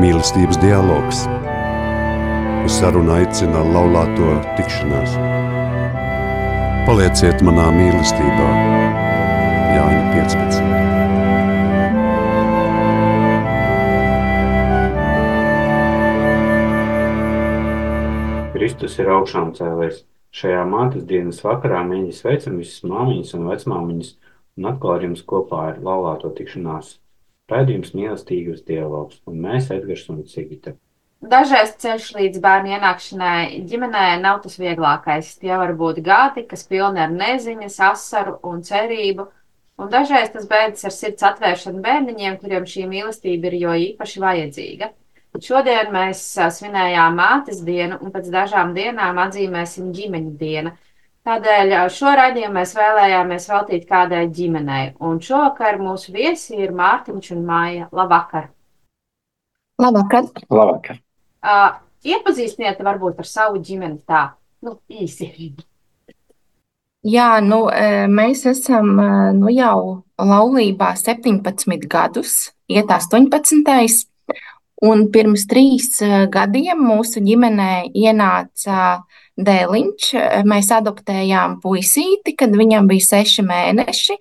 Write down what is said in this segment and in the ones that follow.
Mīlestības dialogs. Uz sarunu aicina laulāto tikšanās. Palieciet manā mīlestībā, Jāņa 15. Kristus ir augšām cēlējis. Šajā mātes dienas vakarā mēģi sveicam visas māmiņas un vecmāmiņas un atkal ar jums kopā ir laulāto tikšanās Raidījums mīlestības dialogs, un mēs, Edgars un Cigita. Dažreiz ceļš līdz bērnu ienākšanai ģimenē nav tas vieglākais. Tie var būt gadi, kas pilni ar neziņas, asaru un cerību, un dažreiz tas beidzas ar sirds atvēršanu bērniņiem, kuriem šī mīlestība ir jo īpaši vajadzīga. Šodien mēs svinējām mātes dienu, un pēc dažām dienām atzīmēsim ģimeņu dienu. Tādēļ šo raidījumu mēs vēlējāmies veltīt kādai ģimenei. Un šovakar mūsu viesi ir Mārtiņš un Māja. Labvakar! Labvakar! Labvakar. Uh, iepazīstiniet varbūt ar savu ģimeni tā, nu, īsi. Jā, nu, mēs esam nu, jau laulībā 17 gadus, iet 18. Un pirms trīs gadiem mūsu ģimenē ienāca dēliņš. Mēs adoptējām puisīti, kad viņam bija seši mēneši.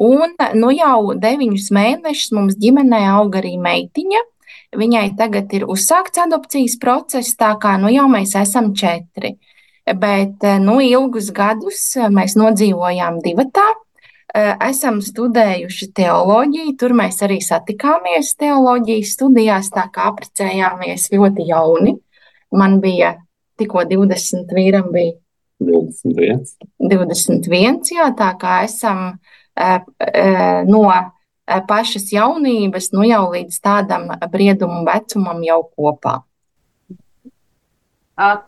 Un nu jau deviņus mēnešus mums ģimenē auga arī meitiņa. Viņai tagad ir uzsākts adopcijas process, tā kā nu jau mēs esam četri. Bet nu, ilgus gadus mēs nodzīvojām divatā. Esam studējuši teoloģiju, tur mēs arī satikāmies teoloģijas studijās, tā kā apprecējāmies ļoti jauni. Man bija tikko 20, vīram bija 21. 21, jā, tā kā esam no pašas jaunības, nu jau līdz tādam briedumu vecumam jau kopā.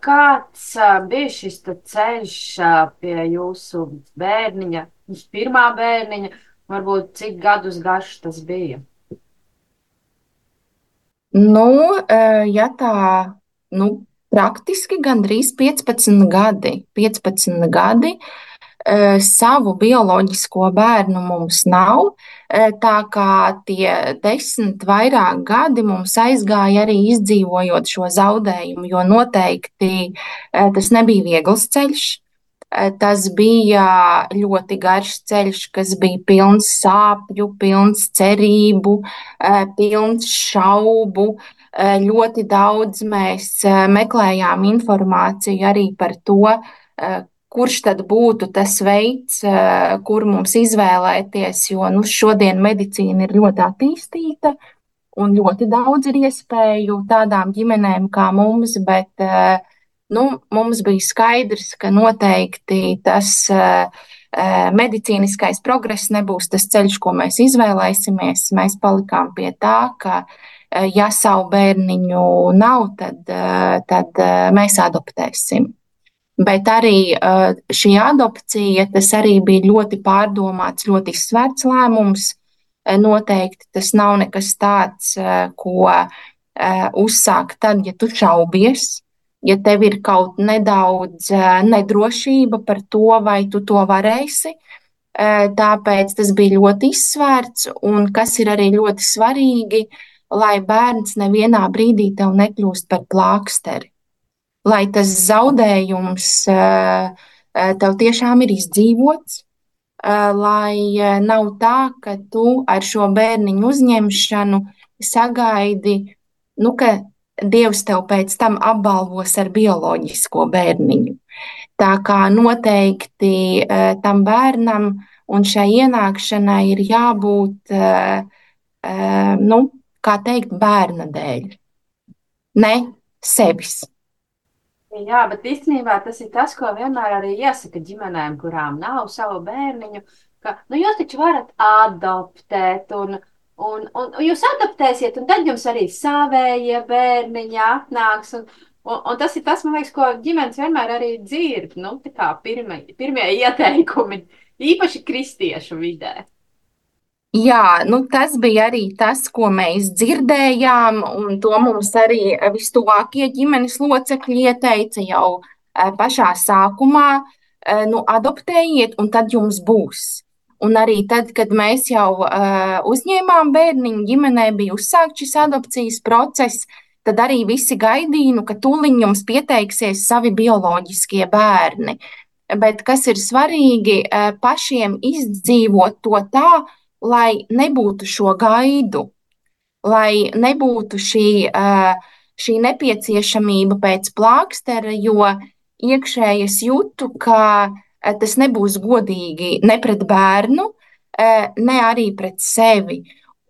Kāds bija šis ceļš pie jūsu bērniņa, jūsu pirmā bērniņa, varbūt cik gadus garš tas bija? Nu, ja tā, nu, praktiski gandrīz 15 gadi. 15 gadi. E, savu bioloģisko bērnu mums nav, e, tā kā tie desmit vairāk gadi mums aizgāja arī izdzīvojot šo zaudējumu, jo noteikti e, tas nebija viegls ceļš. Tas bija ļoti garš ceļš, kas bija pilns sāpju, pilns cerību, pilns šaubu, Eh, ļoti daudz mēs eh, meklējām informāciju arī par to, eh, kurš tad būtu tas veids, kur mums izvēlēties, jo nu, šodien medicīna ir ļoti attīstīta un ļoti daudz ir iespēju tādām ģimenēm kā mums, bet nu, mums bija skaidrs, ka noteikti tas medicīniskais progress nebūs tas ceļš, ko mēs izvēlēsimies. Mēs palikām pie tā, ka Eh, ja savu bērniņu nav, tad, eh, tad eh, mēs adoptēsim. Bet arī šī adopcija, tas arī bija ļoti pārdomāts, ļoti izsvērts lēmums. Noteikti tas nav nekas tāds, ko uzsākt tad, ja tu šaubies, ja tev ir kaut nedaudz nedrošība par to, vai tu to varēsi. Tāpēc tas bija ļoti izsvērts, un kas ir arī ļoti svarīgi, uh, lai bērns nevienā brīdī tev nekļūst par plāksteri. Lai tas zaudējums eh, eh, tev tiešām ir izdzīvots, eh, lai nav tā, ka tu ar šo bērniņu uzņemšanu sagaidi, nu, ka Dievs tev pēc tam apbalvos ar bioloģisko bērniņu. Tā kā noteikti tam bērnam un šai ienākšanai ir jābūt nu, kā teikt, bērna dēļ, ne sevis. Jā, bet īstenībā tas ir tas, ko vienmēr arī iesaka ģimenēm, kurām nav savu bērniņu, ka nu, jūs taču varat adoptēt, un, un, un jūs adoptēsiet, un tad jums arī savējie bērniņi atnāks. Un, un, un tas ir tas, liekas, ko ģimenes vienmēr arī dzird, nu, pirmie, pirmie ieteikumi, īpaši kristiešu vidē. Jā, nu tas bija arī tas, ko mēs dzirdējām, un to mums arī vistuvākie ģimenes locekļi ieteica jau eh, pašā sākumā. Eh, nu, adoptējiet, un tad jums būs. Un arī tad, kad mēs jau uh, uzņēmām bērniņu, ģimenē bija uzsākts šis adopcijas process, tad arī visi gaidīja, nu, ka tūlīt jums pieteiksies savi bioloģiskie bērni. Bet kas ir svarīgi, uh, pašiem izdzīvot to tā, lai nebūtu šo gaidu, lai nebūtu šī, uh, šī nepieciešamība pēc plākstera, jo iekšēji es jūtu, ka Eh, tas nebūs godīgi ne pret bērnu, eh, ne arī pret sevi.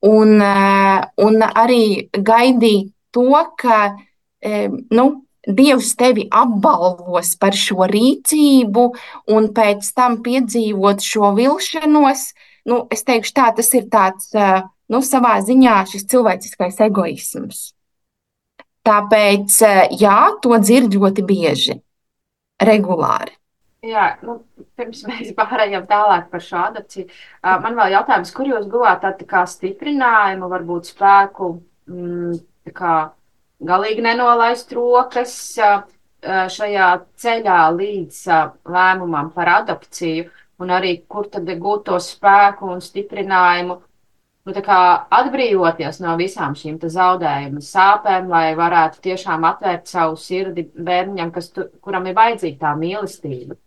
Un, eh, un arī gaidīt to, ka nu, Dievs tevi apbalvos par šo rīcību, un pēc tam piedzīvot šo vilšanos. Nu, es teikšu, tā, tas ir tāds nu, savā ziņā šis cilvēciskais egoisms. Tāpēc, jā, to dzird ļoti bieži, regulāri. Jā, nu, pirms mēs pārējām tālāk par šo adaptāciju, man vēl jautājums, kur jūs guvāt tādu tā stiprinājumu, varbūt spēku, mm, kā galīgi nenolaist rokas šajā ceļā līdz lēmumam par adopciju, un arī kur tad gūt to spēku un stiprinājumu, nu, atbrīvoties no visām šīm zaudējuma sāpēm, lai varētu tiešām atvērt savu sirdi bērnam, tu, kuram ir vajadzīga tā mīlestība.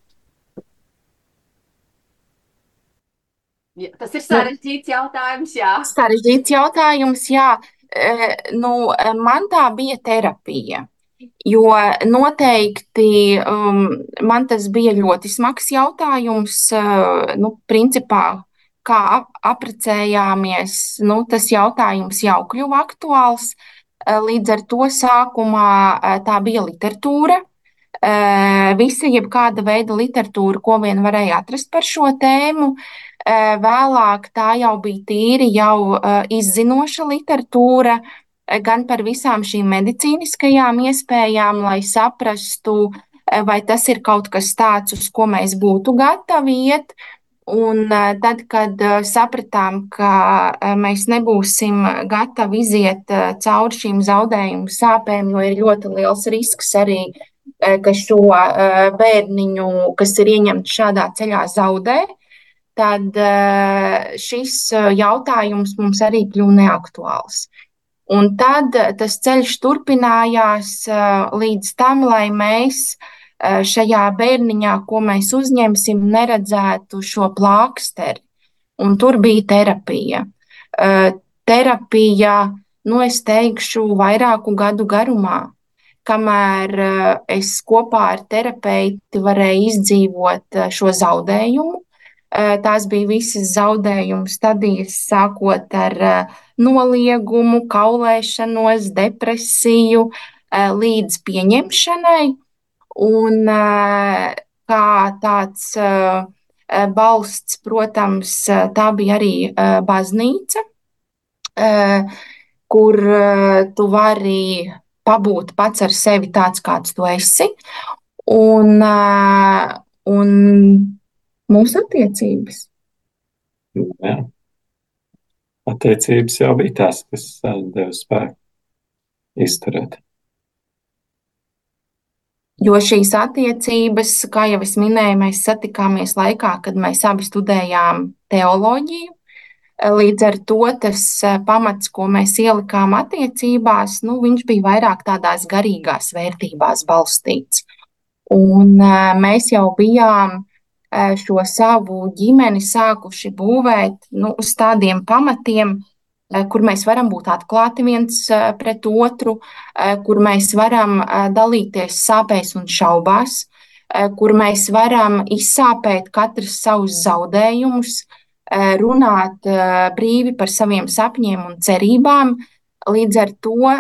Tas ir sarežģīts jautājums, jā. Sarežģīts jautājums, jā. E, nu, man tā bija terapija. Jo noteikti um, man tas bija ļoti smags jautājums. Uh, nu, principā, kā apprecējāmies, nu, tas jautājums jau kļuva aktuāls. Uh, līdz ar to sākumā uh, tā bija literatūra. Visa jebkāda veida literatūra, ko vien varēja atrast par šo tēmu. Uh, vēlāk tā jau bija tīri jau eh, izzinoša literatūra eh, gan par visām šīm medicīniskajām iespējām, lai saprastu, vai tas ir kaut kas tāds, uz ko mēs būtu gatavi iet. Un tad, kad sapratām, ka mēs nebūsim gatavi iziet cauri šīm zaudējumu sāpēm, jo ir ļoti liels risks arī, ka šo bērniņu, kas ir ieņemts šādā ceļā, zaudē, tad eh, šis eh, jautājums mums arī kļuva neaktuāls. Un tad eh, tas ceļš turpinājās līdz tam, lai mēs šajā bērniņā, ko mēs uzņemsim, neredzētu šo plāksteri. Un tur bija terapija. Terapija, nu, es teikšu, vairāku gadu garumā, kamēr es kopā ar terapeitu varēju izdzīvot šo zaudējumu, Eh, tās bija visas zaudējumu stadijas, sākot ar eh, noliegumu, kaulēšanos, depresiju eh, līdz pieņemšanai. Un kā tāds balsts, protams, tā bija arī baznīca, kur tu vari pabūt pats ar sevi tāds, kāds tu esi. Un, un mūsu attiecības. Jā. Attiecības jau bija tās, kas deva spēku izturēt. Jo šīs attiecības, kā jau es minēju, mēs satikāmies laikā, kad mēs abi studējām teoloģiju. Līdz ar to tas pamats, ko mēs ielikām attiecībās, nu, viņš bija vairāk tādās garīgās vērtībās balstīts. Un mēs jau bijām šo savu ģimeni sākuši būvēt nu, uz tādiem pamatiem, kur mēs varam būt atklāti viens pret otru, kur mēs varam dalīties sāpēs un šaubās, kur mēs varam izsāpēt katrs savus zaudējumus, runāt brīvi par saviem sapņiem un cerībām. Līdz ar to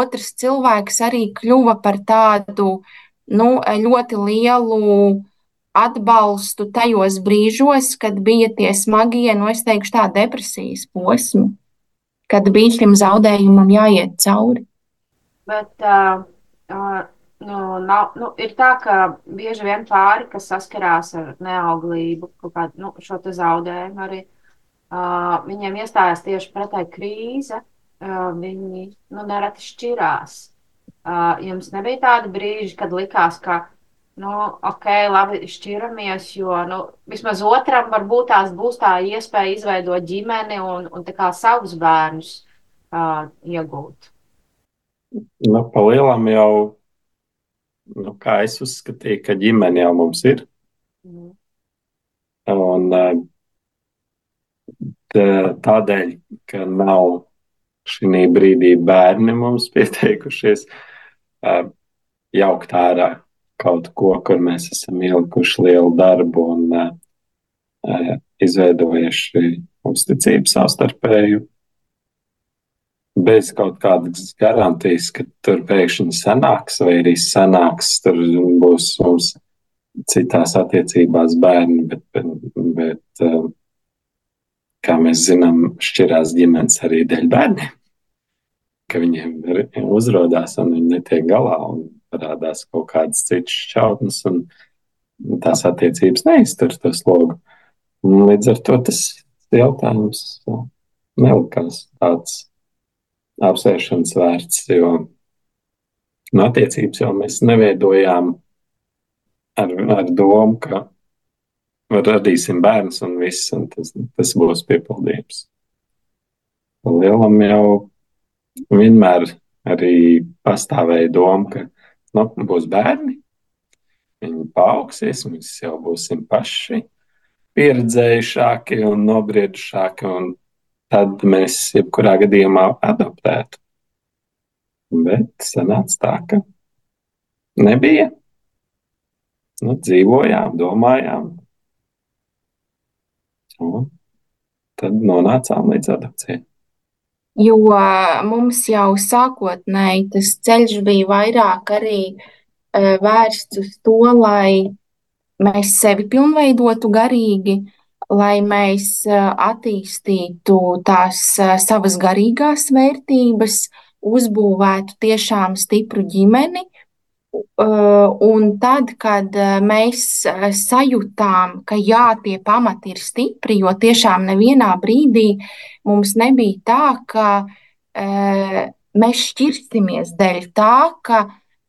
otrs cilvēks arī kļuva par tādu nu, ļoti lielu atbalstu tajos brīžos, kad bija tie smagie, nu, es teikšu, tā depresijas posmi, kad bija šim zaudējumam jāiet cauri. Bet, uh, uh, nu, nav, nu, ir tā, ka bieži vien pāri, kas saskarās ar neauglību, kādu nu, šo zaudējumu, arī uh, viņiem iestājās tieši pretēji krīze. Uh, viņi nu, nereti šķirās. Uh, jums nebija tādi brīži, kad likās, ka nu, ok, labi, šķiramies, jo nu, vismaz otram varbūt tās būs tā iespēja izveidot ģimeni un, un savus bērnus uh, iegūt. Nu, pa lielam jau, nu, kā es uzskatīju, ka ģimene jau mums ir. Mm. Un tādēļ, ka nav šī brīdī bērni mums pieteikušies, jaukt ārā kaut ko, kur mēs esam ielikuši lielu darbu un uh, izveidojuši uzticību savstarpēju. Bez kaut kādas garantijas, ka tur pēkšņi sanāks, vai arī sanāks, tur būs mums citās attiecībās bērni, bet, bet, bet kā mēs zinām, šķirās ģimenes arī dēļ bērniem, ka viņiem uzrādās un viņi netiek galā un parādās kaut kādas citas šķautnes, un tās attiecības neiztur to slogu. Un līdz ar to tas jautājums nelikās tāds apsvēršanas vērts, jo no attiecības jau mēs neveidojām ar, ar domu, ka radīsim bērnus un viss, un tas, tas būs piepildījums. Lielam jau vienmēr arī pastāvēja doma, ka nu, būs bērni, viņi paaugsies, mēs jau būsim paši pieredzējušāki un nobriedušāki, un tad mēs jebkurā gadījumā adaptētu. Bet sanāca tā, ka nebija nu, dzīvojām, domājām. Un tad nonācām līdz adapcijai. Jo mums jau sākotnēji tas ceļš bija vairāk arī uh, vērsts uz to, lai mēs sevi pilnveidotu garīgi, lai mēs uh, attīstītu tās uh, savas garīgās vērtības, uzbūvētu tiešām stipru ģimeni, Un tad, kad mēs sajūtām, ka jā, tie pamati ir stipri, jo tiešām nevienā brīdī mums nebija tā, ka mēs šķirsimies dēļ tā, ka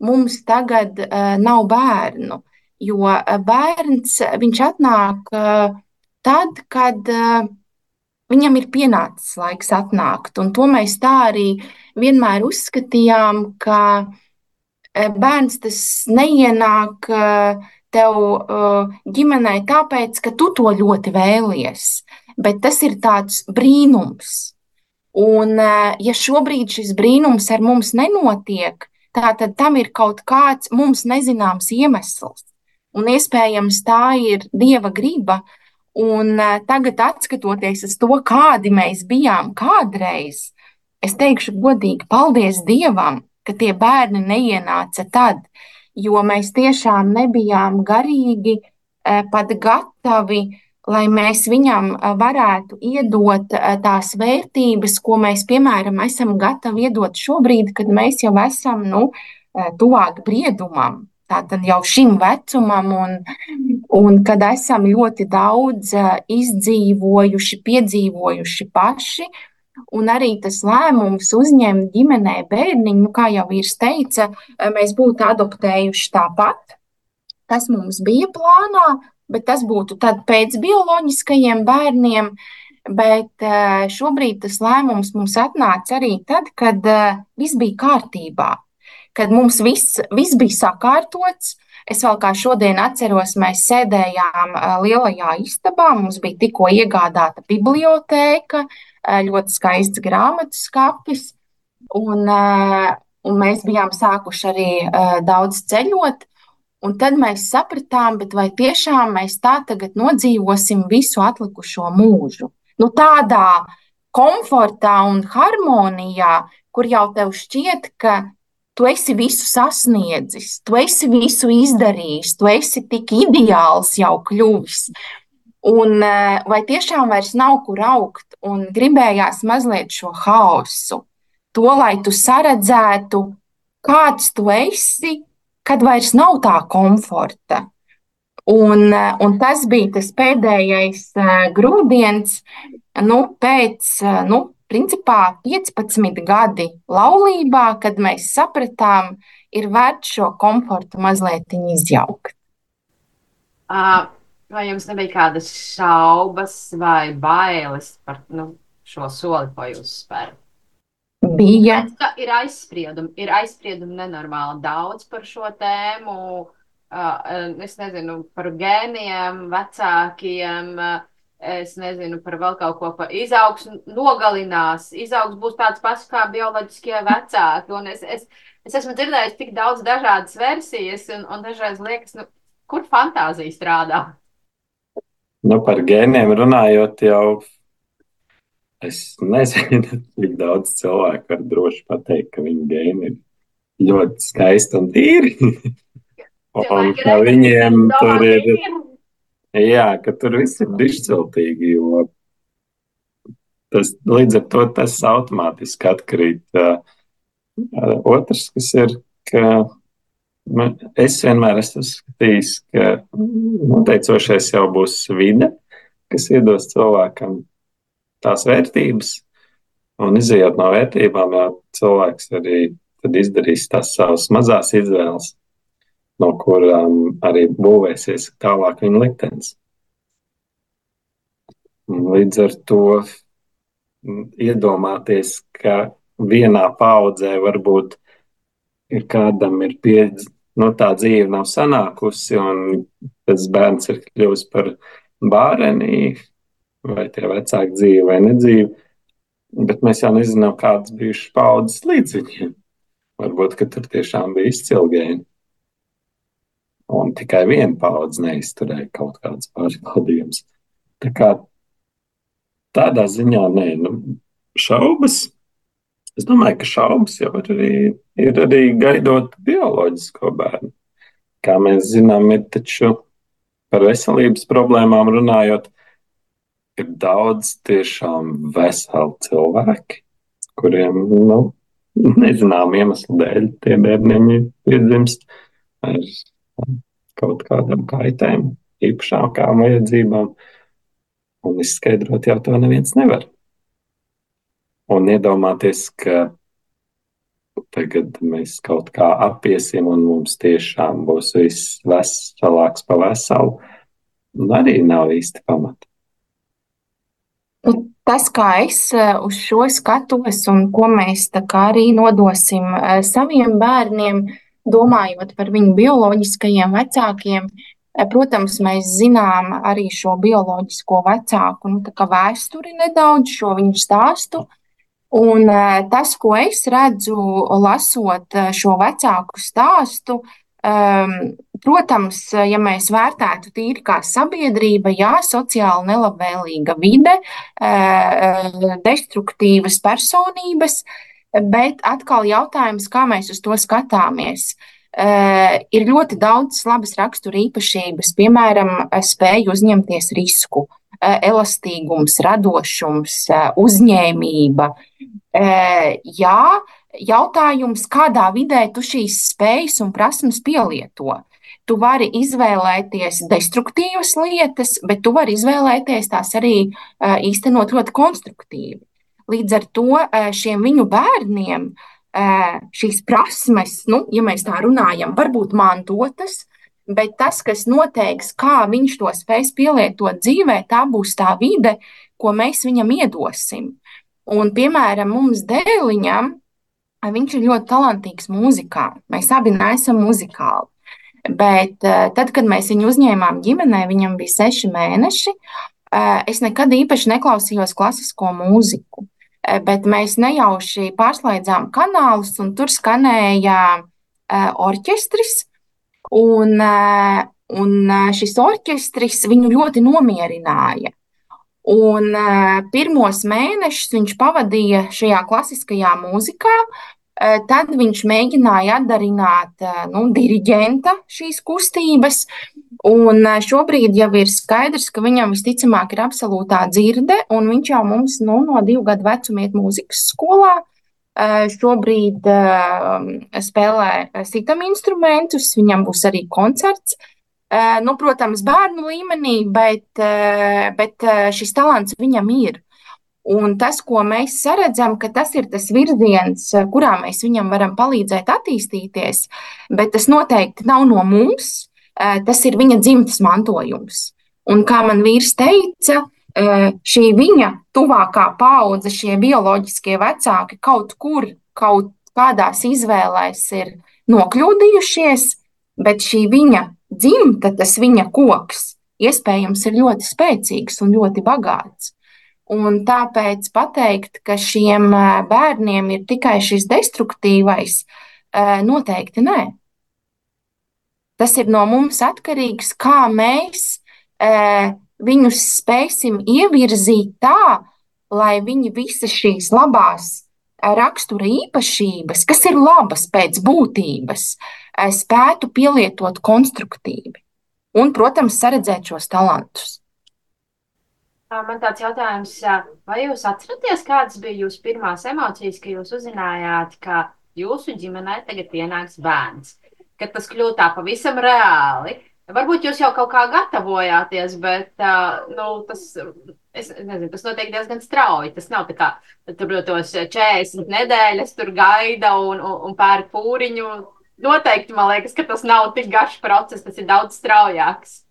mums tagad nav bērnu. Jo bērns viņš atnāk tad, kad viņam ir pienācis laiks atnākt. Un to mēs tā arī vienmēr uzskatījām, ka Eh, bērns tas neienāk tev ģimenē tāpēc, ka tu to ļoti vēlies, bet tas ir tāds brīnums. Un, ja šobrīd šis brīnums ar mums nenotiek, tad tam ir kaut kāds mums nezināms iemesls. Un iespējams, tā ir dieva griba. Un tagad, skatoties uz to, kādi mēs bijām kādreiz, es teikšu godīgi, paldies Dievam, ka tie bērni neienāca tad, jo mēs tiešām nebijām garīgi eh, pat gatavi, lai mēs viņam eh, varētu iedot eh, tās vērtības, ko mēs, piemēram, esam gatavi iedot šobrīd, kad mēs jau esam nu, tuvāk briedumam. Tātad jau šim vecumam, un, un kad esam ļoti daudz izdzīvojuši, piedzīvojuši paši, Un arī tas lēmums uzņemt ģimenē bērniņu, nu, kā jau vīrs teica, mēs būtu adoptējuši tāpat. Tas mums bija plānā, bet tas būtu pēc bioloģiskajiem bērniem. Bet eh, šobrīd tas lēmums mums atnāca arī tad, kad eh, viss bija kārtībā, kad mums viss, viss bija sakārtots. Es vēl kā šodien atceros, mēs sēdējām eh, lielajā istabā, mums bija tikko iegādāta bibliotēka, uh, ļoti skaists grāmatu skapis. Un, un mēs bijām sākuši arī daudz ceļot. Un tad mēs sapratām, vai tiešām mēs tā tagad nodzīvosim visu atlikušo mūžu. Nu, tādā komfortā un harmonijā, kur jau tev šķiet, ka tu esi visu sasniedzis, tu esi visu izdarījis, tu esi tik ideāls jau kļuvis. Un eh, vai tiešām vairs nav kur augt, un gribējās mazliet šo haosu, to, lai tu saredzētu, kāds tu esi, kad vairs nav tā komforta. Un, eh, un tas bija tas pēdējais uh, grūdienis, nu, pēc uh, nu, principā 15 gadi laulībā, kad mēs sapratām, ir vērts šo komfortu mazliet izjaukt. Vai jums nebija kādas šaubas vai bailes par nu, šo soli, ko jūs spērat? Bija. Ir aizspriedumi, ir aizspriedumi nenormāli daudz par šo tēmu. Es nezinu par gēniem, vecākiem, es nezinu par vēl kaut ko par izaugsmu, nogalinās. Izaugs būs tāds pats kā bioloģiskie vecāki. Un es, es, es esmu dzirdējis tik daudz dažādas versijas, un, un dažreiz liekas, nu, kur fantāzija strādā. Nu, par gēniem runājot, jau es nezinu, cik daudz cilvēku var droši pateikt, ka viņu gēni ir ļoti skaisti un tīri. un ka viņiem tur ir, jā, ka tur viss ir dišciltīgi, jo tas līdz ar to tas automātiski atkrīt. Uh, otrs, kas ir, ka Es vienmēr esmu skatījis, ka noteicošais jau būs vide, kas iedos cilvēkam tās vērtības, un izējot no vērtībām, jau cilvēks arī izdarīs tās savas mazās izvēles, no kurām arī būvēsies tālāk viņa liktenis. Līdz ar to iedomāties, ka vienā paudzē varbūt ir kādam ir pieredze, no nu, tā dzīve nav sanākusi, un tas bērns ir kļuvis par bērnu, vai tie vecāki dzīve vai nedzīve. Bet mēs jau nezinām, kādas bijušas paudzes līdz viņiem. Varbūt, ka tur tiešām bija izcilgēni. Un tikai viena paudze neizturēja kaut kādas pārbaudījumus. Tā kā tādā ziņā nē, nu, šaubas Es domāju, ka šaubas jau ir arī, ir arī gaidot bioloģisko bērnu. Kā mēs zinām, ir taču par veselības problēmām runājot, ir daudz tiešām veseli cilvēki, kuriem nu, nezinām iemeslu dēļ tie bērniņi piedzimst ar kaut kādam kaitēm, īpašākām vajadzībām. Un izskaidrot jau to neviens nevar un iedomāties, ka tagad mēs kaut kā apiesim un mums tiešām būs viss veselāks pa veselu, arī nav īsti pamata. Nu, tas, kā es eh, uz šo skatos un ko mēs arī nodosim eh, saviem bērniem, domājot par viņu bioloģiskajiem vecākiem, eh, protams, mēs zinām arī šo bioloģisko vecāku nu, vēsturi nedaudz, šo viņu stāstu. Uh, Un eh, tas, ko es redzu, lasot eh, šo vecāku stāstu, um, protams, ja mēs vērtētu tīri kā sabiedrība, jā, sociāli nelabvēlīga vide, uh, destruktīvas personības, bet atkal jautājums, kā mēs uz to skatāmies. Ir ļoti daudz labas rakstura īpašības, piemēram, spēja uzņemties risku, Eh, elastīgums, radošums, eh, uzņēmība. Eh, jā, jautājums, kādā vidē tu šīs spējas un prasmes pielieto. Tu vari izvēlēties destruktīvas lietas, bet tu vari izvēlēties tās arī īstenot ļoti konstruktīvi. Līdz ar to šiem viņu bērniem šīs prasmes, nu, ja mēs tā runājam, var būt mantotas, bet tas, kas noteiks, kā viņš to spēs pielietot dzīvē, tā būs tā vide, ko mēs viņam iedosim. Un, piemēram, mums dēliņam, viņš ir ļoti talantīgs mūzikā. Mēs abi neesam muzikāli. Bet eh, tad, kad mēs viņu uzņēmām ģimenē, viņam bija seši mēneši. Eh, es nekad īpaši neklausījos klasisko mūziku, eh, bet mēs nejauši pārslēdzām kanālus, un tur skanēja orķestris, Un, eh, un eh, šis orķestris viņu ļoti nomierināja. Un eh, pirmos mēnešus viņš pavadīja šajā klasiskajā mūzikā. Tad viņš mēģināja atdarināt nu, diriģenta šīs kustības. Un šobrīd jau ir skaidrs, ka viņam visticamāk ir absolūtā dzirde, un viņš jau mums nu, no divu gadu vecuma iet mūzikas skolā. Eh, šobrīd uh, spēlē sitam instrumentus, viņam būs arī koncerts. Uh, nu, protams, bērnu līmenī, bet, uh, bet šis talants viņam ir. Un tas, ko mēs redzam, ka tas ir tas virziens, kurā mēs viņam varam palīdzēt attīstīties, bet tas noteikti nav no mums, tas ir viņa dzimtas mantojums. Un kā man vīrs teica, šī viņa tuvākā paudze, šie bioloģiskie vecāki kaut kur, kaut kādās izvēlēs ir nokļūdījušies, bet šī viņa dzimta, tas viņa koks, iespējams, ir ļoti spēcīgs un ļoti bagāts. Un tāpēc pateikt, ka šiem bērniem ir tikai šis destruktīvais, noteikti nē. Tas ir no mums atkarīgs, kā mēs viņus spēsim ievirzīt tā, lai viņi visas šīs labās rakstura īpašības, kas ir labas pēc būtības, spētu pielietot konstruktīvi. Un, protams, saredzēt šos talantus. Man tāds jautājums, vai jūs atceraties, kādas bija jūsu pirmās emocijas, kad jūs uzzinājāt, ka jūsu ģimenē tagad ienāks bērns? Kad tas kļūst tā pavisam reāli. Varbūt jūs jau kaut kā gatavojāties, bet nu, tas, nezinu, tas notiek diezgan strauji. Tas nav tā kā tur tos 40 nedēļas, tur gaida un, un, un pērk pūriņu. Noteikti man liekas, ka tas nav tik garš process, tas ir daudz straujāks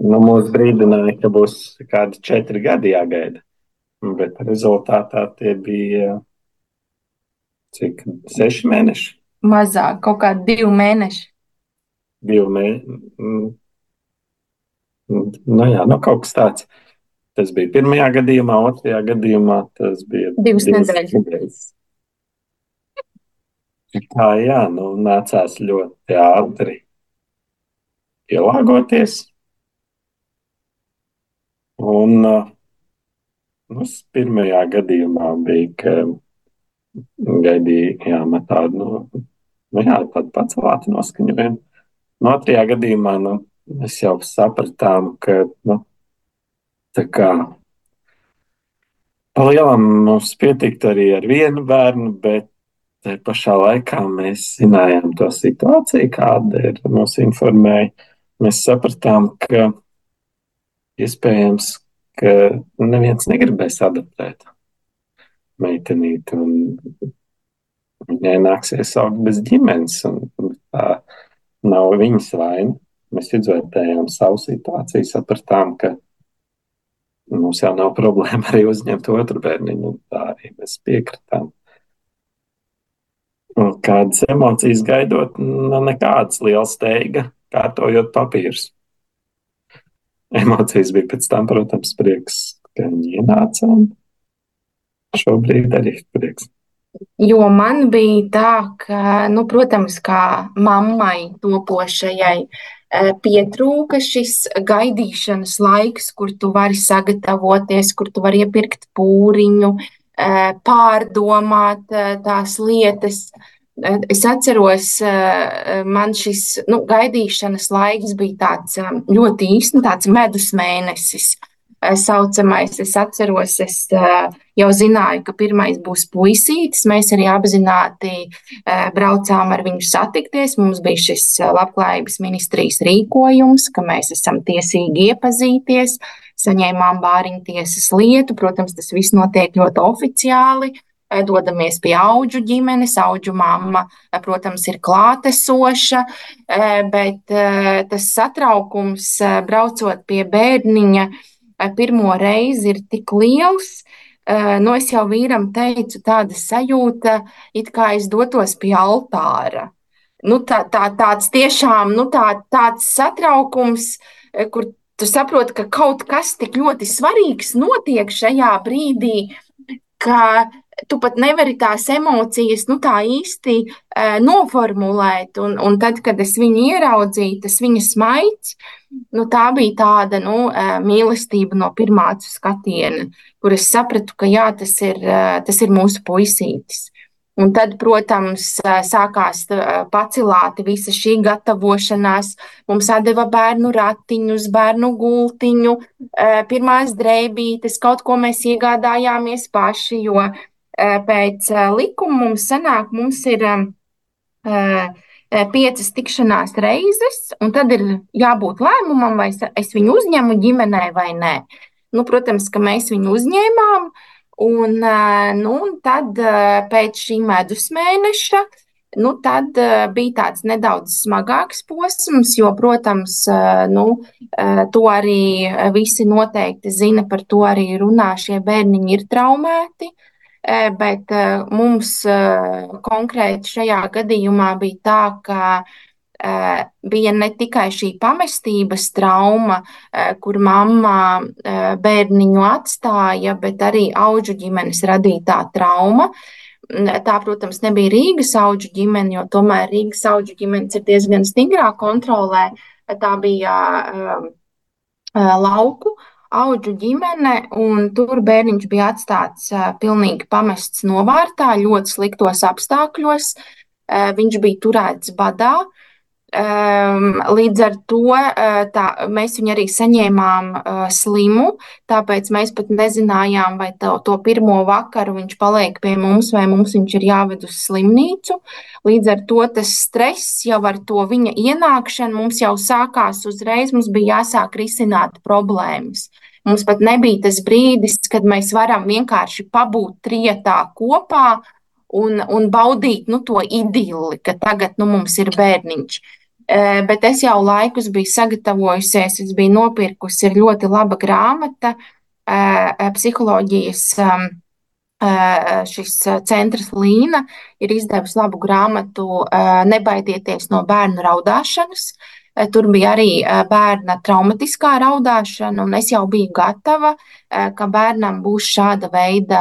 nu, mūs brīdināja, ka būs kādi četri gadi jāgaida. Bet rezultātā tie bija cik seši mēneši? Mazāk, kaut kādi divi mēneši. Divi mēneši. Nu, jā, nu, kaut kas tāds. Tas bija pirmajā gadījumā, otrajā gadījumā tas bija divas, divas nedēļas. nedēļas. Tā, jā, nu, nācās ļoti ātri pielāgoties. Un nu, pirmajā gadījumā bija, ka gaidījām tādu, nu, nu jā, tādu pacelātu noskaņojumu. No otrajā gadījumā nu, mēs jau sapratām, ka nu, tā kā palielam mums pietiktu arī ar vienu bērnu, bet te pašā laikā mēs zinājām to situāciju, kāda ir mūs informēja. Mēs sapratām, ka iespējams, ka neviens negribēs adaptēt meitenīti, viņai nāksies augt bez ģimenes, un tā nav viņas vaina. Mēs izvērtējām savu situāciju, sapratām, ka mums jau nav problēma arī uzņemt otru bērniņu, un tā arī mēs piekritām. Un kādas emocijas gaidot, nu, nekādas liels steiga, kārtojot papīrus emocijas bija pēc tam, protams, prieks, ka viņi ienāca. Šobrīd arī prieks. Jo man bija tā, ka, nu, protams, kā mammai topošajai, eh, pietrūka šis gaidīšanas laiks, kur tu vari sagatavoties, kur tu vari iepirkt pūriņu, eh, pārdomāt eh, tās lietas. Es atceros, man šis nu, gaidīšanas laiks bija tāds ļoti īsts, nu, tāds medus mēnesis. Eh, saucamais. Es atceros, es jau zināju, ka pirmais būs puisītis. Mēs arī apzināti braucām ar viņu satikties. Mums bija šis labklājības ministrijas rīkojums, ka mēs esam tiesīgi iepazīties, saņēmām bāriņu tiesas lietu. Protams, tas viss notiek ļoti oficiāli dodamies pie auģu ģimenes. Auģu mamma, protams, ir klātesoša, bet tas satraukums braucot pie bērniņa pirmo reizi ir tik liels. Nu, es jau vīram teicu, tāda sajūta, it kā es dotos pie altāra. Nu, tā, tā, tāds tiešām nu, tā, tāds satraukums, kur tu saproti, ka kaut kas tik ļoti svarīgs notiek šajā brīdī, ka tu pat nevari tās emocijas nu, tā īsti uh, noformulēt. Un, un tad, kad es viņu ieraudzīju, tas viņa smaids, nu, tā bija tāda nu, uh, mīlestība no pirmā skatiena, kur es sapratu, ka jā, tas ir, uh, tas ir mūsu puisītis. Un tad, protams, sākās pacelāti visa šī gatavošanās. Mums deva bērnu ratiņus, bērnu gultiņu, pirmās drēbītes, kaut ko mēs iegādājāmies paši, jo pēc likuma mums sanāk, mums ir piecas tikšanās reizes, un tad ir jābūt lēmumam, vai es viņu uzņemu ģimenē vai nē. Nu, protams, ka mēs viņu uzņēmām, un, nu, un tad pēc šī medus mēneša nu, tad uh, bija tāds nedaudz smagāks posms, jo, protams, uh, nu, uh, to arī visi noteikti zina, par to arī runā. Šie bērniņi ir traumēti. Bet mums konkrēti šajā gadījumā bija tā, ka bija ne tikai šī pamestības trauma, kur mamma bērniņu atstāja, bet arī auģu ģimenes radītā trauma. Tā, protams, nebija Rīgas auģu ģimene, jo tomēr Rīgas auģu ģimenes ir diezgan stingrā kontrolē. Tā bija uh, lauku auģu ģimene, un tur bērniņš bija atstāts pilnīgi pamests novārtā, ļoti sliktos apstākļos. Viņš bija turēts badā. Līdz ar to tā, mēs viņu arī saņēmām slimu, tāpēc mēs pat nezinājām, vai to, to pirmo vakaru viņš paliek pie mums, vai mums viņš ir jāved uz slimnīcu. Līdz ar to tas stress jau ar to viņa ienākšanu mums jau sākās uzreiz, mums bija jāsāk risināt problēmas. Mums pat nebija tas brīdis, kad mēs varam vienkārši pabūt trietā kopā un, un baudīt nu, to idili, ka tagad nu, mums ir bērniņš. Eh, bet es jau laikus biju sagatavojusies, es biju nopirkusi, ir ļoti laba grāmata, eh, psiholoģijas ehm, eh, šis centrs Līna ir izdevusi labu grāmatu Nebaidieties no bērnu raudāšanas. Tur bija arī bērna traumatiskā raudāšana, un es jau biju gatava, ka bērnam būs šāda veida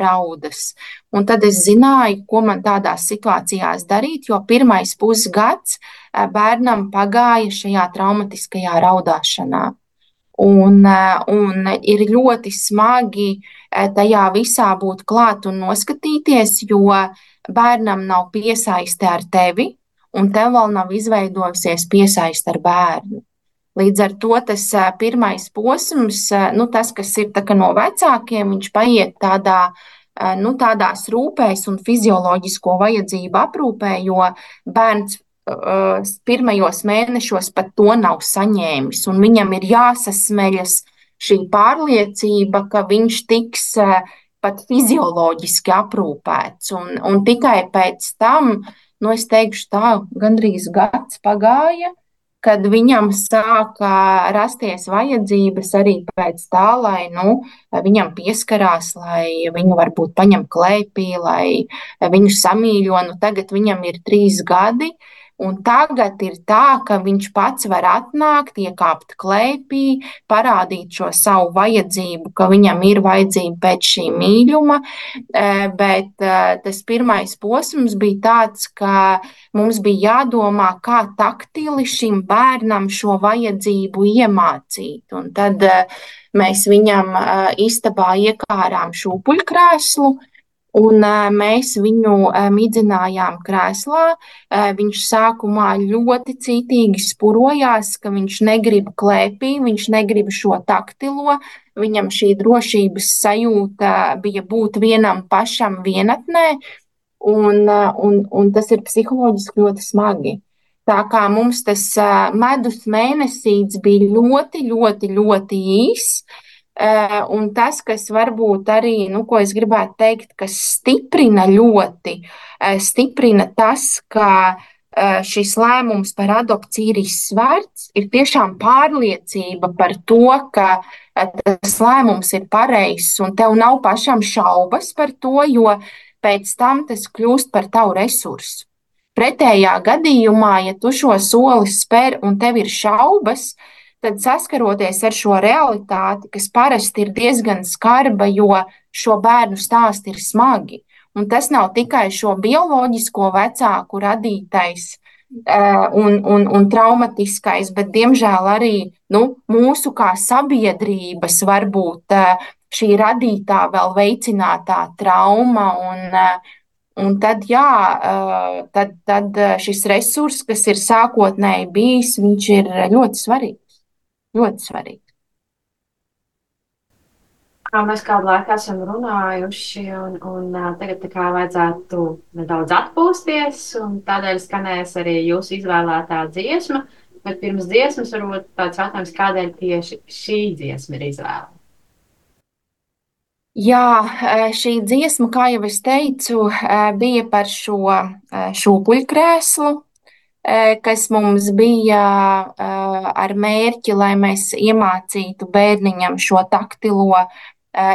raudas. Un tad es zināju, ko man tādās situācijās darīt, jo pirmais pusgads bērnam pagāja šajā traumatiskajā raudāšanā. Un, un ir ļoti smagi tajā visā būt klāt un noskatīties, jo bērnam nav piesaiste ar tevi, un tev vēl nav izveidojusies piesaiste ar bērnu. Līdz ar to tas pirmais posms, nu, tas, kas ir no vecākiem, viņš paiet tādā uh, nu, tādās rūpēs un fizioloģisko vajadzību aprūpē, jo bērns pirmajos mēnešos pat to nav saņēmis, viņam ir jāsasmeļas šī pārliecība, ka viņš tiks pat fizioloģiski aprūpēts, un, un tikai pēc tam, nu, es teikšu tā, gandrīz gads pagāja, kad viņam sāka rasties vajadzības arī pēc tā, lai nu, viņam pieskarās, lai viņu varbūt paņem klēpī, lai viņu samīļo. Nu, tagad viņam ir trīs gadi. Un tagad ir tā, ka viņš pats var atnākt, iekāpt klēpī, parādīt šo savu vajadzību, ka viņam ir vajadzība pēc šī mīļuma. Eh, bet eh, tas pirmais posms bija tāds, ka mums bija jādomā, kā taktili šim bērnam šo vajadzību iemācīt. Un tad eh, mēs viņam istabā iekārām šūpuļkrēslu Un mēs viņu midzinājām krēslā. Viņš sākumā ļoti cītīgi spurojās, ka viņš negrib klēpī, viņš negrib šo taktilo. Viņam šī drošības sajūta bija būt vienam pašam vienatnē, un, un, un tas ir psiholoģiski ļoti smagi. Tā kā mums tas medus mēnesīts bija ļoti, ļoti, ļoti īss. Eh, un tas, kas varbūt arī, nu, ko es gribētu teikt, kas stiprina ļoti, eh, stiprina tas, ka eh, šis lēmums par adopciju ir izsvērts, ir tiešām pārliecība par to, ka tas lēmums ir pareizs un tev nav pašam šaubas par to, jo pēc tam tas kļūst par tavu resursu. Pretējā gadījumā, ja tu šo soli spēr un tev ir šaubas, tad tad saskaroties ar šo realitāti, kas parasti ir diezgan skarba, jo šo bērnu stāsti ir smagi. Un tas nav tikai šo bioloģisko vecāku radītais uh, un, un, un traumatiskais, bet diemžēl arī nu, mūsu kā sabiedrības varbūt uh, šī radītā vēl veicinātā trauma. Un, uh, Un tad, jā, tad, tad šis resurs, kas ir sākotnēji bijis, viņš ir ļoti svarīgs. Ļoti svarīgi. Mēs kādu laiku esam runājuši, un, un tagad tā kā vajadzētu nedaudz atpūsties, un tādēļ skanēs arī jūsu izvēlētā dziesma. Bet pirms dziesmas varbūt tāds jautājums, kādēļ tieši šī dziesma ir izvēle? Jā, šī dziesma, kā jau es teicu, bija par šo šūpuļkrēslu, kas mums bija ar mērķi, lai mēs iemācītu bērniņam šo taktilo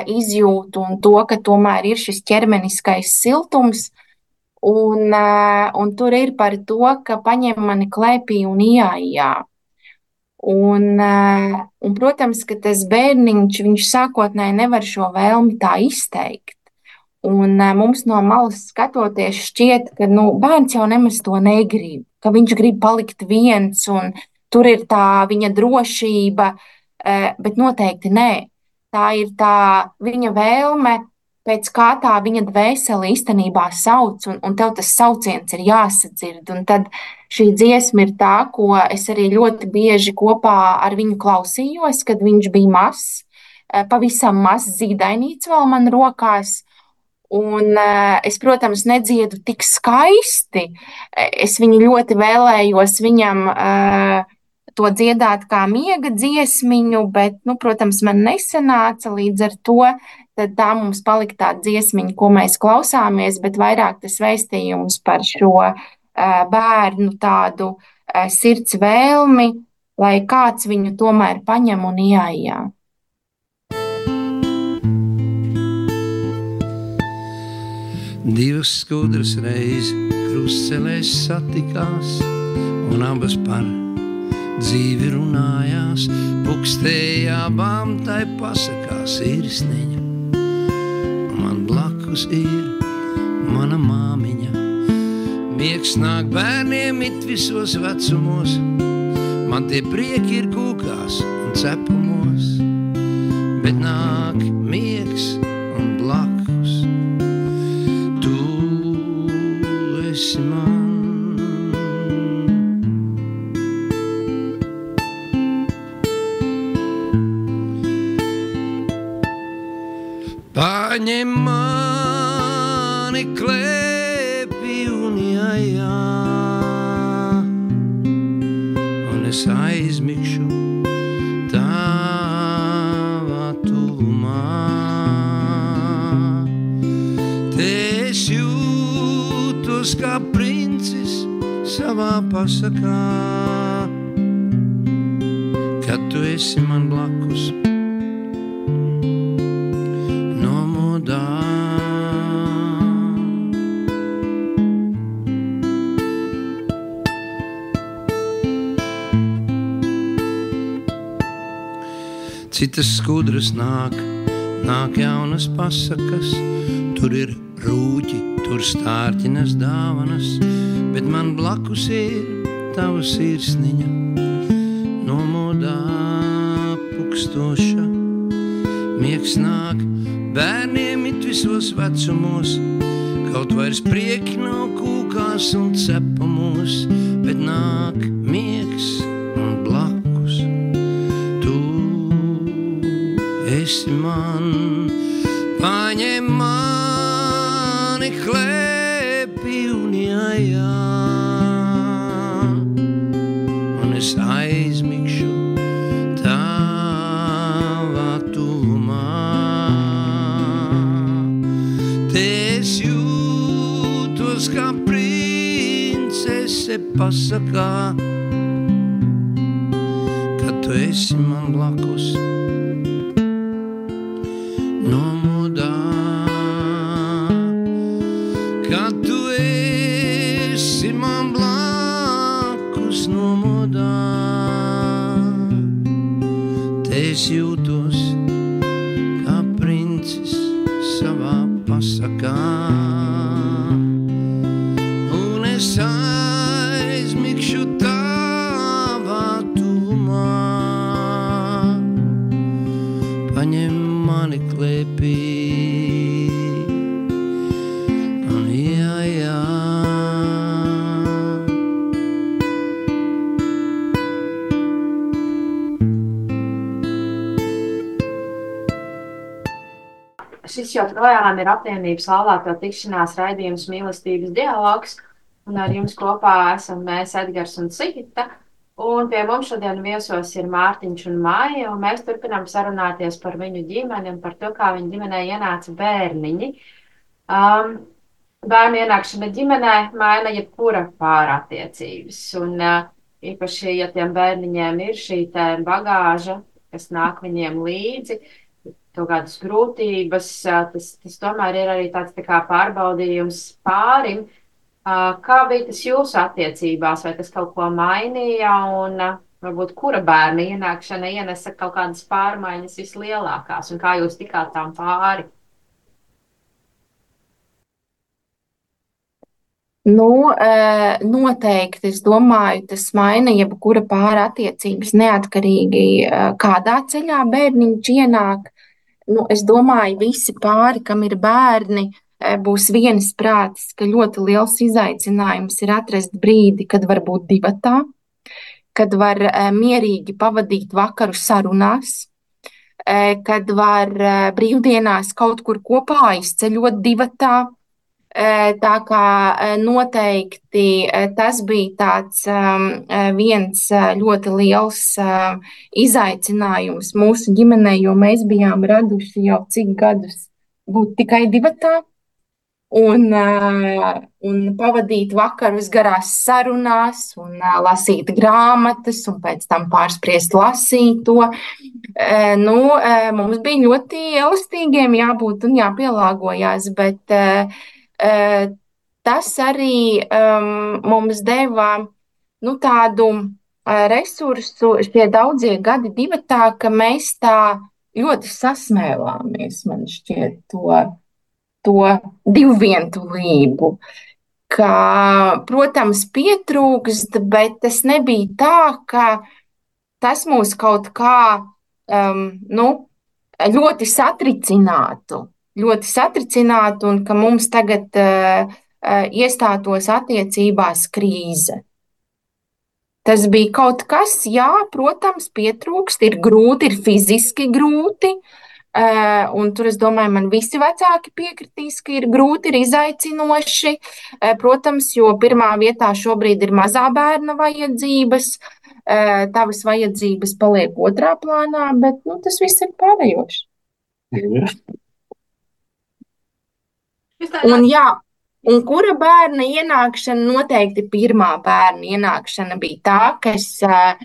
izjūtu un to, ka tomēr ir šis ķermeniskais siltums. Un, un tur ir par to, ka paņem mani klēpī un ijājā. Un, un, protams, ka tas bērniņš, viņš sākotnēji nevar šo vēlmi tā izteikt. Un mums no malas skatoties, šķiet, ka nu, bērns jau nemaz to negrib, ka viņš grib palikt viens, un tur ir tā viņa drošība, bet noteikti nē. Tā ir tā viņa vēlme pēc kā tā viņa dvēsele īstenībā sauc, un, un tev tas sauciens ir jāsadzird. Un tad šī dziesma ir tā, ko es arī ļoti bieži kopā ar viņu klausījos, kad viņš bija mazs, eh, pavisam mazs zīdainīts vēl man rokās. Un uh, es, protams, nedziedu tik skaisti. Es viņu ļoti vēlējos viņam uh, to dziedāt kā miega dziesmiņu, bet, nu, protams, man nesanāca. Līdz ar to tad tā mums palika tā dziesmiņa, ko mēs klausāmies, bet vairāk tas vēstījums par šo bērnu tādu sirds vēlmi, lai kāds viņu tomēr paņem un ienāja. Divas skudras reizes krustcelēs satikās, un abas par dzīvi runājās, pukstējā abām tai pasakās īrsniņa man blakus ir mana māmiņa. Miegs nāk bērniem it visos vecumos, man tie prieki ir kūkās un cepumos, bet nāk Paņem mani klēpī un jājā, un es aizmigšu tavā tuvumā. Te es jūtos kā princis savā pasakā, kad tu esi man blakus. Citas skudras nāk, nāk jaunas pasakas, tur ir rūķi, tur stārķinas dāvanas, bet man blakus ir tava sirsniņa, nomodā pukstoša. Miegs nāk bērniem it visos vecumos, kaut vairs prieki joprojām ir apvienības laulāto tikšanās raidījums mīlestības dialogs, un ar jums kopā esam mēs Edgars un Sigita. Un pie mums šodien viesos ir Mārtiņš un Māja, un mēs turpinām sarunāties par viņu ģimeni un par to, kā viņa ģimenē ienāca bērniņi. Um, bērnu ienākšana ģimenē maina jebkura pārattiecības, un uh, īpaši, ja tiem bērniņiem ir šī bagāža, kas nāk viņiem līdzi, kaut kādas grūtības, tas, tas tomēr ir arī tāds tā kā pārbaudījums pārim. Kā bija tas jūsu attiecībās, vai tas kaut ko mainīja, un varbūt kura bērna ienākšana ienesa kaut kādas pārmaiņas vislielākās, un kā jūs tikāt tām pāri? Nu, noteikti, es domāju, tas maina jebkura pāra attiecības, neatkarīgi kādā ceļā bērniņš ienāk. Nu, es domāju, visi pāri, kam ir bērni, e, būs vienas prātas, ka ļoti liels izaicinājums ir atrast brīdi, kad var būt divatā, kad var e, mierīgi pavadīt vakaru sarunās, e, kad var brīvdienās kaut kur kopā aizceļot divatā, Tā kā noteikti tas bija tāds viens ļoti liels izaicinājums mūsu ģimenei, jo mēs bijām raduši jau cik gadus būt tikai divatā. Un, un pavadīt vakarus garās sarunās, un lasīt grāmatas, un pēc tam pārspriest lasīto. Nu, mums bija ļoti elastīgiem jābūt un jāpielāgojas, bet tas arī um, mums deva nu, tādu uh, resursu šie daudzie gadi divatā, ka mēs tā ļoti sasmēlāmies, man šķiet, to, to divvientulību. Ka, protams, pietrūkst, bet tas nebija tā, ka tas mūs kaut kā um, nu, ļoti satricinātu ļoti satricināti un ka mums tagad uh, uh, iestātos attiecībās krīze. Tas bija kaut kas, jā, protams, pietrūkst, ir grūti, ir fiziski grūti. Uh, un tur es domāju, man visi vecāki piekritīs, ka ir grūti, ir izaicinoši. Uh, protams, jo pirmā vietā šobrīd ir mazā bērna vajadzības, uh, tavas vajadzības paliek otrā plānā, bet nu, tas viss ir pārējoši. Ja. Un, jā, un kura bērna ienākšana, noteikti pirmā bērna ienākšana bija tā, kas uh,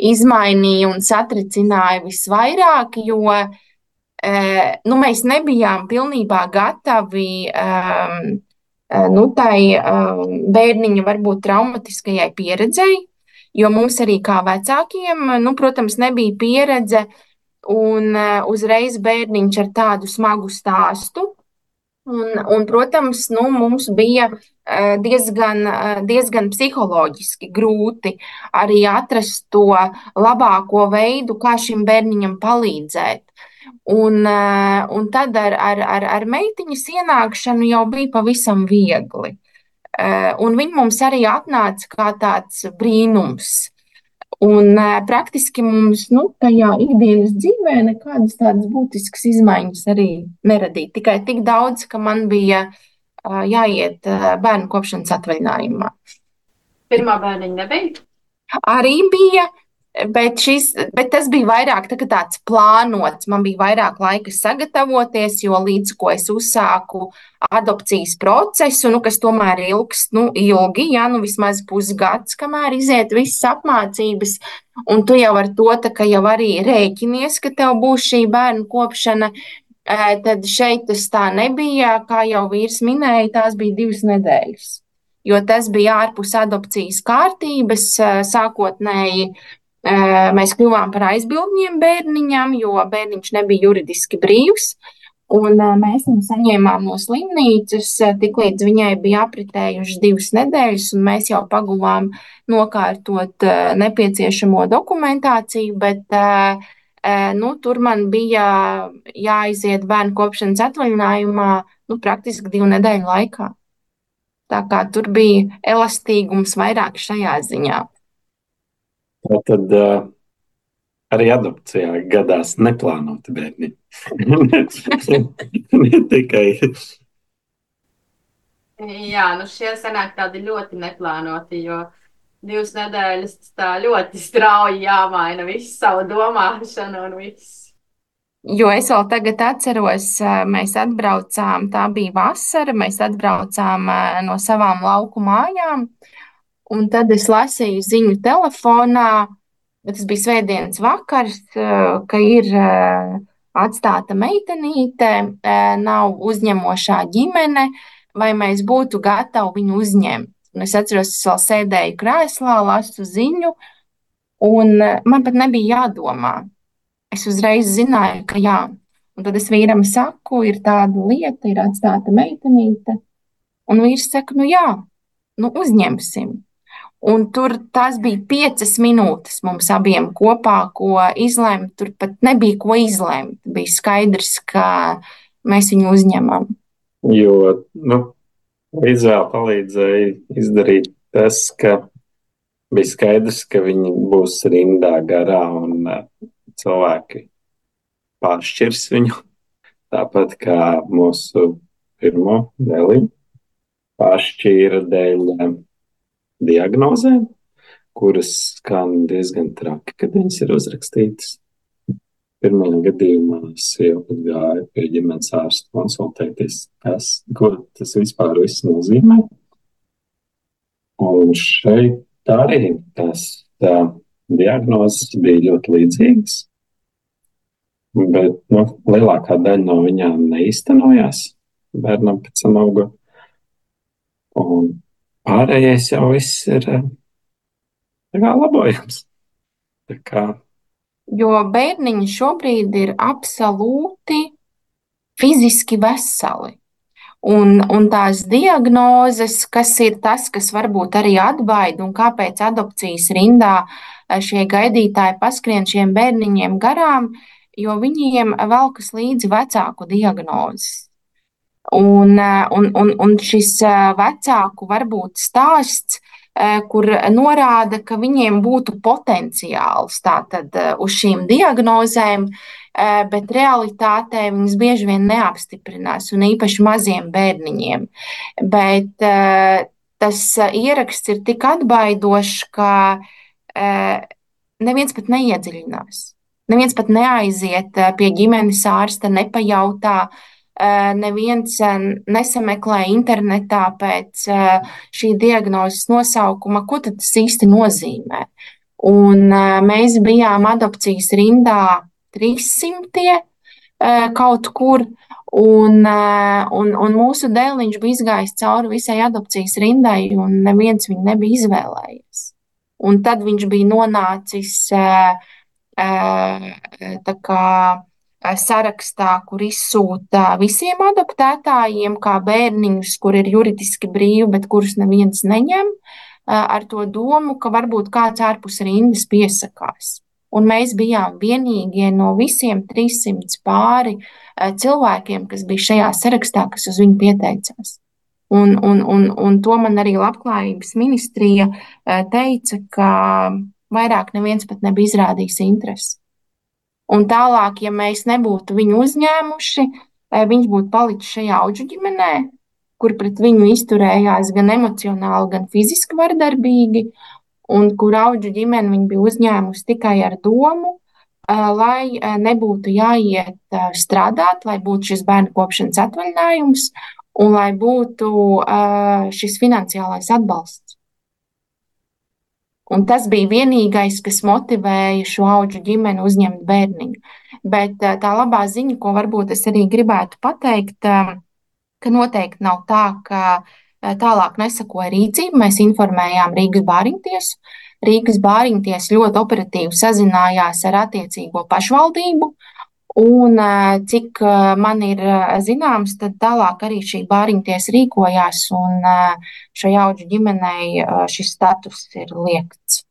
izmainīja un satricināja visvairāk, jo uh, nu, mēs nebijām pilnībā gatavi um, nu, tai um, bērniņa varbūt traumatiskajai pieredzei, jo mums arī kā vecākiem, nu, protams, nebija pieredze un uh, uzreiz bērniņš ar tādu smagu stāstu Un, un, protams, nu, mums bija diezgan, diezgan psiholoģiski grūti arī atrast to labāko veidu, kā šim bērniņam palīdzēt. Un, un tad ar, ar, ar, ar meitiņas ienākšanu jau bija pavisam viegli. Un viņi mums arī atnāca kā tāds brīnums. Un praktiski mums nu, tajā ikdienas dzīvē nekādas tādas būtiskas izmaiņas arī neradīja. Tikai tik daudz, ka man bija jāiet bērnu kopšanas atvaļinājumā. Pirmā bērniņa nebija? Arī bija, Bet, šis, bet tas bija vairāk tā, tāds plānots. Man bija vairāk laika sagatavoties, jo līdz ko es uzsāku adopcijas procesu, nu, kas tomēr ilgs nu, ilgi, ja nu vismaz pusgads, kamēr iziet visas apmācības. Un tu jau ar to jau arī rēķinies, ka tev būs šī bērnu kopšana. Tad šeit tas tā nebija. Kā jau vīrs minēja, tās bija divas nedēļas. Jo tas bija ārpus adopcijas kārtības. Sākotnēji Mēs kļuvām par aizbildņiem bērniņam, jo bērniņš nebija juridiski brīvs. Un mēs viņu saņēmām no slimnīcas, tiklīdz viņai bija apritējušas divas nedēļas, un mēs jau paguvām nokārtot nepieciešamo dokumentāciju, bet nu, tur man bija jāiziet bērnu kopšanas atvaļinājumā nu, praktiski divu nedēļu laikā. Tā kā tur bija elastīgums vairāk šajā ziņā. Tad uh, arī adopcijā gadās neplānoti bērni. ne tikai. Jā, nu šie sanāk tādi ļoti neplānoti, jo divas nedēļas tā ļoti strauji jāmaina visu savu domāšanu un viss. Jo es vēl tagad atceros, mēs atbraucām, tā bija vasara, mēs atbraucām no savām lauku mājām, un tad es lasīju ziņu telefonā, tas bija svētdienas vakars, ka ir atstāta meitenīte, nav uzņemošā ģimene, vai mēs būtu gatavi viņu uzņemt. Un es atceros, es vēl sēdēju krēslā, lasu ziņu, un man pat nebija jādomā. Es uzreiz zināju, ka jā. Un tad es vīram saku, ir tāda lieta, ir atstāta meitenīte. Un vīrs saka, nu jā, nu uzņemsim. Un tur tas bija piecas minūtes mums abiem kopā, ko izlemt. Tur pat nebija ko izlemt. Bija skaidrs, ka mēs viņu uzņemam. Jo nu, izvēle palīdzēja izdarīt tas, ka bija skaidrs, ka viņi būs rindā garā un uh, cilvēki pāršķirs viņu. Tāpat kā mūsu pirmo dēliņu pāršķīra dēļ diagnozēm, kuras skan diezgan traki, kad viņas ir uzrakstītas. Pirmajā gadījumā es jau gāju pie ģimenes ārsta konsultēties, kas, ko tas vispār nozīmē. Un šeit arī tas tā, diagnozes bija ļoti līdzīgas, bet nu, lielākā daļa no viņām neiztenojās. Bērnam pēc tam auga. Un Pārējais jau viss ir eh, labojams. Tā kā. Jo bērniņi šobrīd ir absolūti fiziski veseli. Un, un tās diagnozes, kas ir tas, kas varbūt arī atbaida un kāpēc adopcijas rindā eh, šie gaidītāji paskrien šiem bērniņiem garām, jo viņiem velkas līdzi vecāku diagnozes. Un, eh, un, un, un šis eh, vecāku varbūt stāsts, eh, kur norāda, ka viņiem būtu potenciāls tātad uz šīm diagnozēm, bet realitātē viņas bieži vien neapstiprinās, un īpaši maziem bērniņiem. Bet tas ieraksts ir tik atbaidošs, ka neviens pat neiedziļinās. Neviens pat neaiziet pie ģimenes ārsta, nepajautā, uh, neviens nesameklē internetā pēc šī diagnozes nosaukuma, ko tas īsti nozīmē. Un mēs bijām adopcijas rindā 300 kaut kur, un, un, un mūsu dēliņš bija izgājis cauri visai adopcijas rindai, un neviens viņu nebija izvēlējies. Un tad viņš bija nonācis tā kā sarakstā, kur izsūta visiem adoptētājiem, kā bērniņus, kur ir juridiski brīvi, bet kurus neviens neņem, ar to domu, ka varbūt kāds ārpus rindas piesakās. Un mēs bijām vienīgie no visiem 300 pāri cilvēkiem, kas bija šajā sarakstā, kas uz viņu pieteicās. Un, un, un, un to man arī Labklājības ministrija teica, ka vairāk neviens pat nebija izrādījis interesi. Un tālāk, ja mēs nebūtu viņu uzņēmuši, viņš būtu palicis šajā auģu ģimenē, kur pret viņu izturējās gan emocionāli, gan fiziski vardarbīgi, un kur auģu ģimene viņa bija uzņēmusi tikai ar domu, lai nebūtu jāiet strādāt, lai būtu šis bērnu kopšanas atvaļinājums un lai būtu šis finansiālais atbalsts. Un tas bija vienīgais, kas motivēja šo augu ģimeni uzņemt bērniņu. Bet eh, tā labā ziņa, ko varbūt es arī gribētu pateikt, eh, ka noteikti nav tā, ka eh, tālāk nesakoja rīcība. Mēs informējām Rīgas bāriņtiesu. Rīgas bāriņties ļoti operatīvi sazinājās ar attiecīgo pašvaldību, Un cik man ir zināms, tad tālāk arī šī bāriņties rīkojās, un šai auģu ģimenei šis status ir liekts.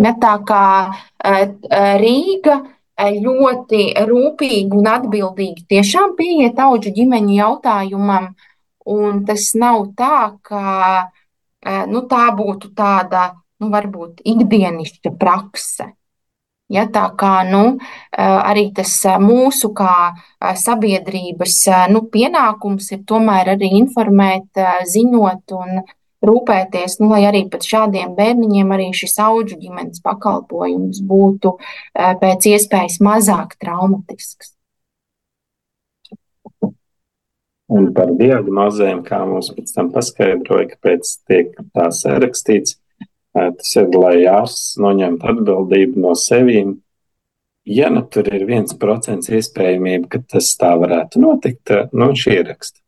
Ne tā kā Rīga ļoti rūpīgi un atbildīgi tiešām pieiet auģu ģimeņu jautājumam, un tas nav tā, ka nu, tā būtu tāda, nu, varbūt ikdienišķa prakse. Ja, tā kā nu, arī tas mūsu kā sabiedrības nu, pienākums ir tomēr arī informēt, ziņot un rūpēties, nu, lai arī pat šādiem bērniņiem arī šis auģu ģimenes pakalpojums būtu pēc iespējas mazāk traumatisks. Un par diagnozēm, kā mums pēc tam paskaidroja, kāpēc tiek tā sarakstīts, tas ir, lai ārsts noņemtu atbildību no sevīm. Ja nu tur ir viens procents iespējamība, ka tas tā varētu notikt, nu viņš ieraksta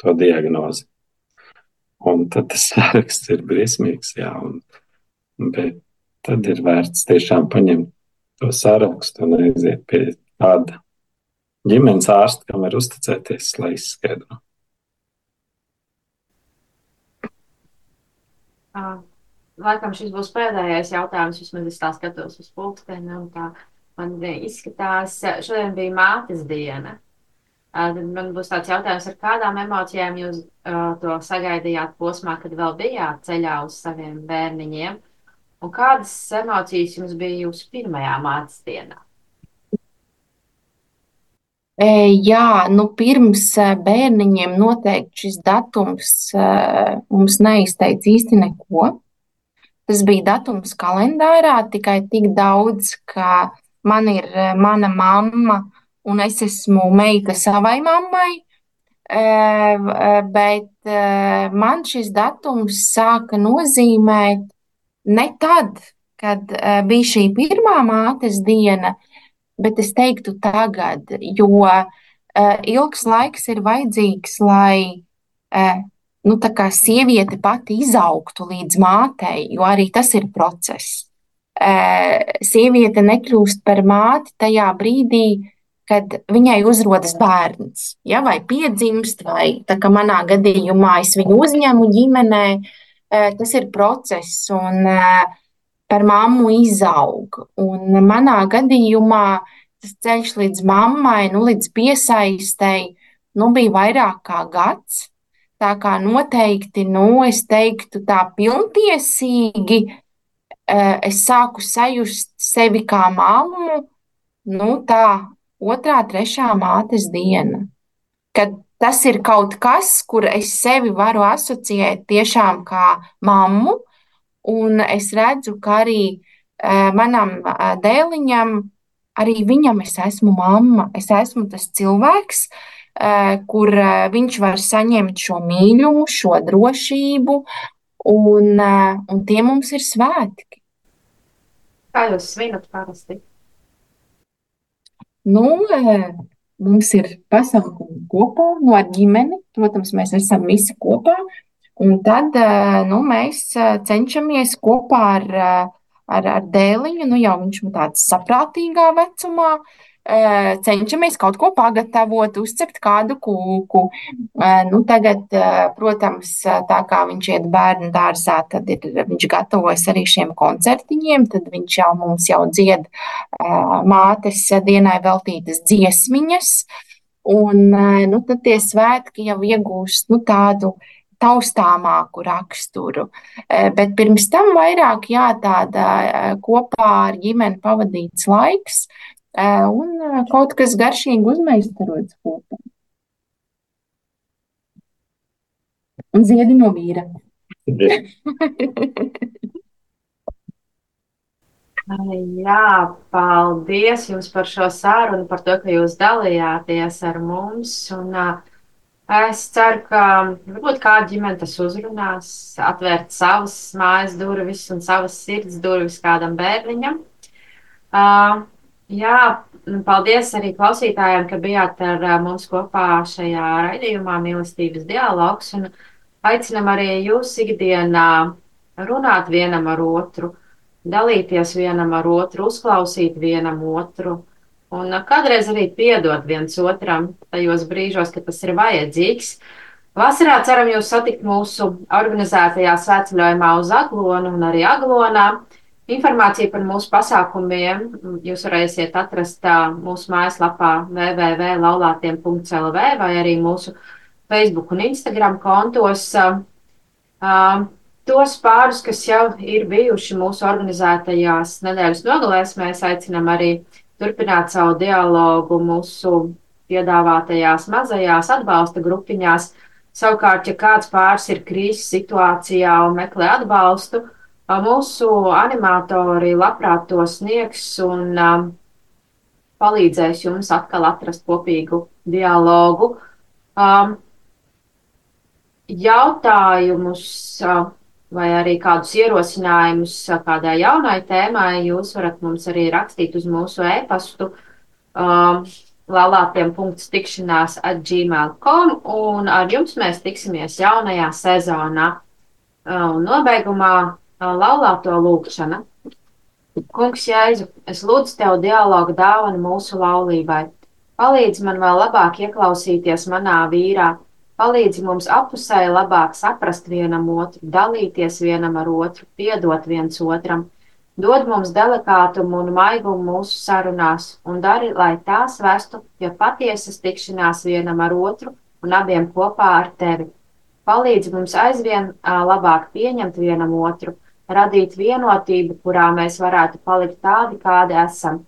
to diagnozi. Un tad tas saraksts ir briesmīgs, jā, un, bet tad ir vērts tiešām paņemt to sarakstu un aiziet pie tāda ģimenes ārsta, kam var uzticēties, lai izskaidro. Laikam šis būs pēdējais jautājums, vismaz es tā skatos uz pulksteni, man izskatās, šodien bija mātes diena. Tad man būs tāds jautājums, ar kādām emocijām jūs to sagaidījāt posmā, kad vēl bijāt ceļā uz saviem bērniņiem, un kādas emocijas jums bija jūsu pirmajā mātes dienā? Jā, nu pirms bērniņiem noteikti šis datums mums neizteica īsti neko. Tas bija datums kalendārā, tikai tik daudz, ka man ir mana mamma un es esmu meita savai mammai. Bet man šis datums sāka nozīmēt ne tad, kad bija šī pirmā mātes diena, bet es teiktu tagad, jo ilgs laiks ir vajadzīgs, lai nu, sieviete pati izaugtu līdz mātei, jo arī tas ir process. Sieviete nekļūst par māti tajā brīdī, kad viņai uzrodas bērns, ja, vai piedzimst, vai tā kā manā gadījumā es viņu uzņemu ģimenē. Tas ir process, un par mammu izaug. Un manā gadījumā tas ceļš līdz mammai, nu, līdz piesaistēji, nu, bija vairāk kā gads. Tā kā noteikti, nu, es teiktu, tā pilntiesīgi eh, es sāku sajust sevi kā mammu, nu, tā otrā, trešā mātes diena. Kad tas ir kaut kas, kur es sevi varu asociēt tiešām kā mammu, Un es redzu, ka arī uh, manam uh, dēliņam, arī viņam es esmu mamma. Es esmu tas cilvēks, uh, kur uh, viņš var saņemt šo mīlumu, šo drošību, un, uh, un tie mums ir svētki. Kā jūs svinat parasti? Nu, mums ir pasākumi kopā, no nu, ar ģimeni. Protams, mēs esam visi kopā. Un tad nu, mēs cenšamies kopā ar, ar, ar dēliņu, nu jau viņš ir tāds saprātīgā vecumā, cenšamies kaut ko pagatavot, uzcept kādu kūku. Nu, tagad, protams, tā kā viņš iet bērnu dārzā, tad ir, viņš gatavojas arī šiem koncertiņiem, tad viņš jau mums jau dzied mātes dienai veltītas dziesmiņas. Un nu, tad tie svētki jau iegūst nu, tādu uh, taustāmāku raksturu. Bet pirms tam vairāk jā, tāda kopā ar ģimeni pavadīts laiks e, un kaut kas garšīgi uzmeistarots kopā. Un ziedi no vīra. Jā, paldies jums par šo sarunu, par to, ka jūs dalījāties ar mums. Un, uh, Es ceru, ka varbūt kāda ģimene tas uzrunās, atvērt savas mājas durvis un savas sirds durvis kādam bērniņam. Uh, jā, paldies arī klausītājiem, ka bijāt ar mums kopā šajā raidījumā mīlestības dialogs. Un aicinam arī jūs ikdienā runāt vienam ar otru, dalīties vienam ar otru, uzklausīt vienam otru Un kādreiz arī piedot viens otram tajos brīžos, kad tas ir vajadzīgs. Vasarā ceram jūs satikt mūsu organizētajā svētceļojumā uz Aglonu un arī Aglonā. Informāciju par mūsu pasākumiem jūs varēsiet atrast mūsu mājaslapā www.laulātiem.lv vai arī mūsu Facebook un Instagram kontos. Tos pārus, kas jau ir bijuši mūsu organizētajās nedēļas nogalēs, mēs aicinām arī turpināt savu dialogu mūsu piedāvātajās mazajās atbalsta grupiņās. Savukārt, ja kāds pāris ir krīzes situācijā un meklē atbalstu, mūsu animatori labprāt to sniegs un um, palīdzēs jums atkal atrast kopīgu dialogu. Um, jautājumus uh, vai arī kādus ierosinājumus kādai jaunai tēmai, jūs varat mums arī rakstīt uz mūsu e-pastu um, lalātiem.tikšanās at gmail.com un ar jums mēs tiksimies jaunajā sezonā. Uh, un nobeigumā uh, laulāto lūkšana. Kungs Jēzu, es lūdzu Tev dialogu dāvanu mūsu laulībai. Palīdzi man vēl labāk ieklausīties manā vīrā, Palīdzi mums apusēji labāk saprast vienam otru, dalīties vienam ar otru, piedot viens otram. Dod mums delikātumu un maigumu mūsu sarunās, un dari, lai tās vestu pie patiesas tikšanās vienam ar otru un abiem kopā ar tevi. Palīdzi mums aizvien labāk pieņemt vienam otru, radīt vienotību, kurā mēs varētu palikt tādi, kādi esam.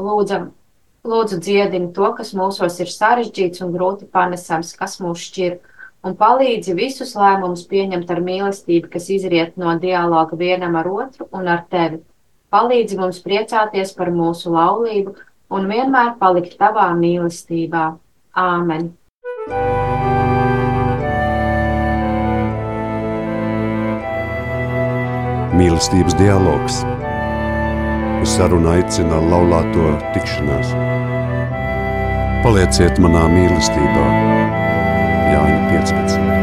Lūdzam, Lūdzu, dziedini to, kas mūsos ir sarežģīts un grūti panesams, kas mūs šķir, un palīdzi visus lēmumus pieņemt ar mīlestību, kas izriet no dialoga vienam ar otru un ar tevi. Palīdzi mums priecāties par mūsu laulību un vienmēr palikt tavā mīlestībā. Āmen! Mīlestības dialogs. Uz sarunu aicina laulāto tikšanās. Palieciet manā mīlestībā, Jāņa 15.